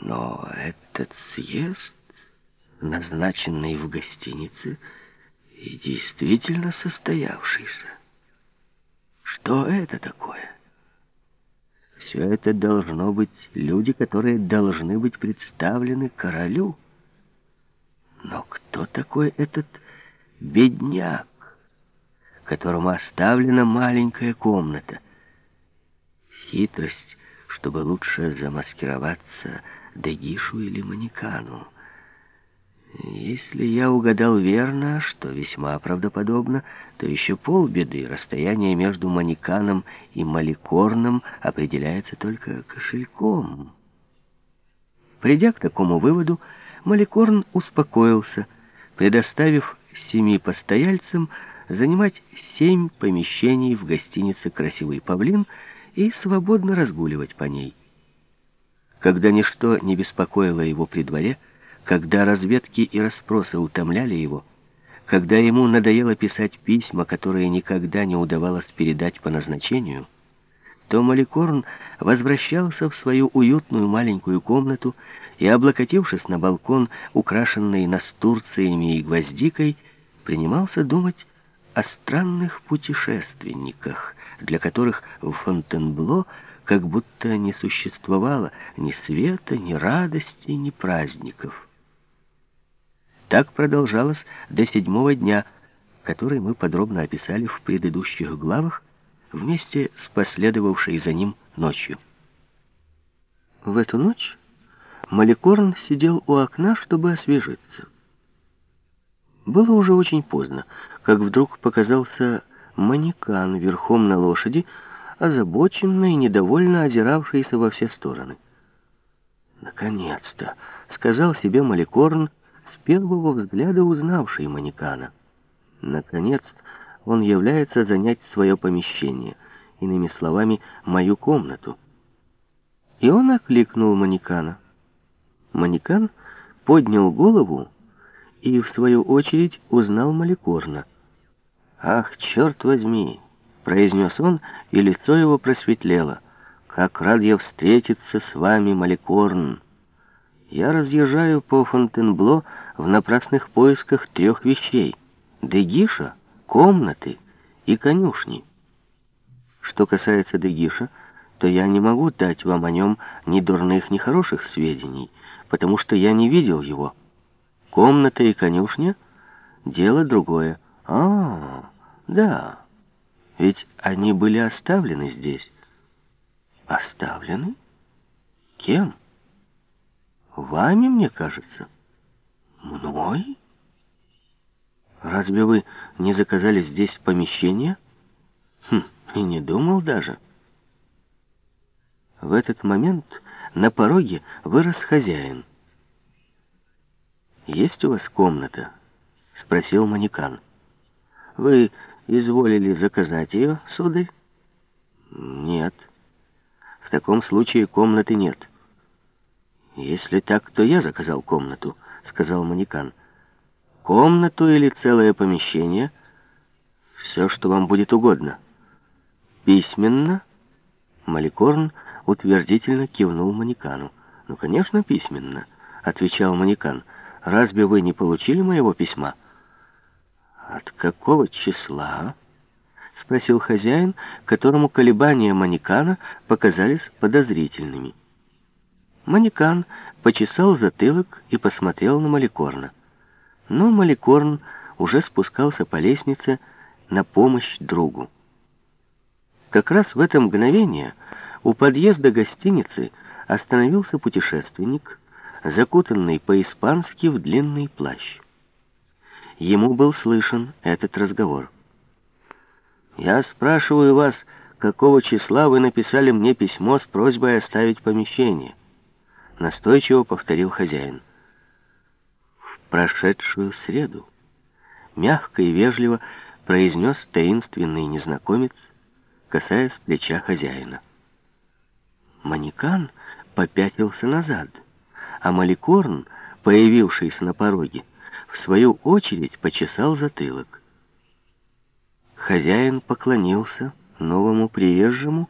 Но этот съезд, назначенный в гостинице, и действительно состоявшийся. Что это такое? Все это должно быть люди, которые должны быть представлены королю. Но кто такой этот бедняк, которому оставлена маленькая комната? Хитрость, чтобы лучше замаскироваться Дегишу или Манекану. Если я угадал верно, что весьма правдоподобно, то еще полбеды. Расстояние между манеканом и маликорном определяется только кошельком. Придя к такому выводу, Маликорн успокоился, предоставив семи постояльцам занимать семь помещений в гостинице «Красивый павлин» и свободно разгуливать по ней. Когда ничто не беспокоило его при дворе, когда разведки и расспросы утомляли его, когда ему надоело писать письма, которые никогда не удавалось передать по назначению, то Маликорн возвращался в свою уютную маленькую комнату и, облокотившись на балкон, украшенный настурциями и гвоздикой, принимался думать о странных путешественниках, для которых в Фонтенбло как будто не существовало ни света, ни радости, ни праздников. Так продолжалось до седьмого дня, который мы подробно описали в предыдущих главах, вместе с последовавшей за ним ночью. В эту ночь Маликорн сидел у окна, чтобы освежиться. Было уже очень поздно, как вдруг показался манекан верхом на лошади, озабоченно и недовольно озиравшийся во все стороны. «Наконец-то!» — сказал себе Маликорн, с первого взгляда узнавший манекана. Наконец, он является занять свое помещение, иными словами, мою комнату. И он окликнул манекана. Манекан поднял голову и, в свою очередь, узнал Маликорна. «Ах, черт возьми!» — произнес он, и лицо его просветлело. «Как рад я встретиться с вами, Маликорн!» Я разъезжаю по Фонтенбло в напрасных поисках трех вещей. Дегиша, комнаты и конюшни. Что касается Дегиша, то я не могу дать вам о нем ни дурных, ни хороших сведений, потому что я не видел его. Комната и конюшня — дело другое. А, да, ведь они были оставлены здесь. Оставлены? Кем? Вами, мне кажется. Мной? Разве вы не заказали здесь помещение? Хм, и не думал даже. В этот момент на пороге вырос хозяин. «Есть у вас комната?» — спросил манекан. «Вы изволили заказать ее, сударь?» «Нет. В таком случае комнаты нет». «Если так, то я заказал комнату», — сказал манекан. «Комнату или целое помещение? Все, что вам будет угодно». «Письменно?» Маликорн утвердительно кивнул манекану. «Ну, конечно, письменно», — отвечал манекан. «Разве вы не получили моего письма?» «От какого числа?» — спросил хозяин, которому колебания манекана показались подозрительными. Манекан почесал затылок и посмотрел на Маликорна. Но Маликорн уже спускался по лестнице на помощь другу. Как раз в это мгновение у подъезда гостиницы остановился путешественник, закутанный по-испански в длинный плащ. Ему был слышен этот разговор. «Я спрашиваю вас, какого числа вы написали мне письмо с просьбой оставить помещение?» Настойчиво повторил хозяин. В прошедшую среду мягко и вежливо произнес таинственный незнакомец, касаясь плеча хозяина. Манекан попятился назад, а Маликорн, появившийся на пороге, в свою очередь почесал затылок. Хозяин поклонился новому приезжему,